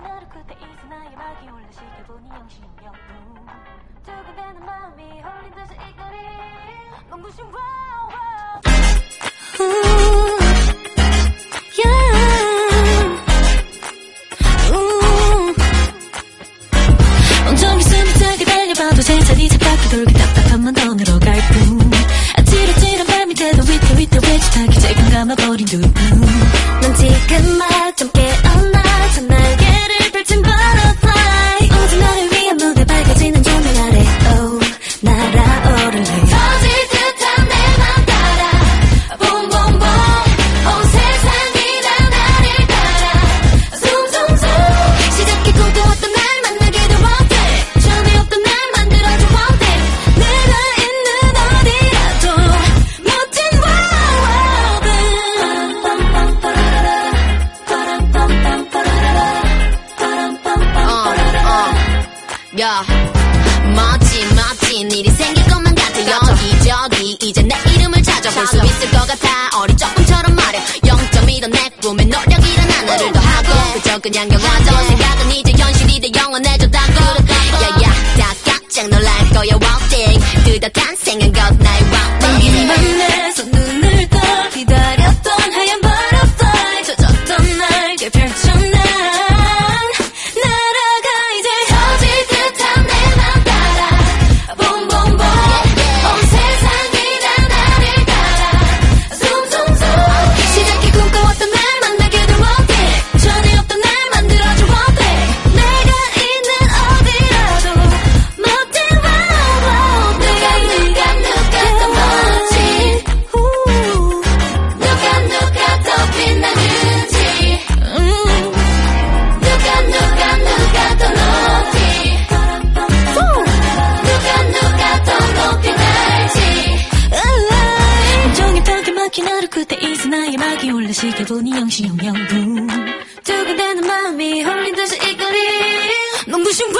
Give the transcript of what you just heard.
나의 막이 올라 시켜보니 영신영 두근대는 마음이 홀린 듯이 이끌이 눈부신 와우 와우 온종일 숨이 차게 달려봐도 세상이 세바퀴 돌고 답답한 만더 늘어갈 뿐. 아찔아찔한 돼도 위태위태 외치타기 지금 감아버린 두눈 넌 지금 막좀 야. 멋진 멋진 일이 생길 것만 같아. 여기저기 이제 내 이름을 찾아볼 수 있을 것 같아. 어린 적금처럼 말야 0.1은 내 꿈에 노력이란 하나를 더 하고. 그저 그냥 영화죠. 생각은 이제 현실이 돼 영원해졌다고. 야야. 다 깜짝 놀랄 거야 thing 뚜렷한 생은 것 나의 thing 내 손눈을 떠 기다렸던 하얀 butterfly 젖었던 날개 난 하루 끝에 이제 나의 막이 올라 시켜보니 영시영영분 두근대는 마음이 홀린 듯이 이끌이 눈부신 밤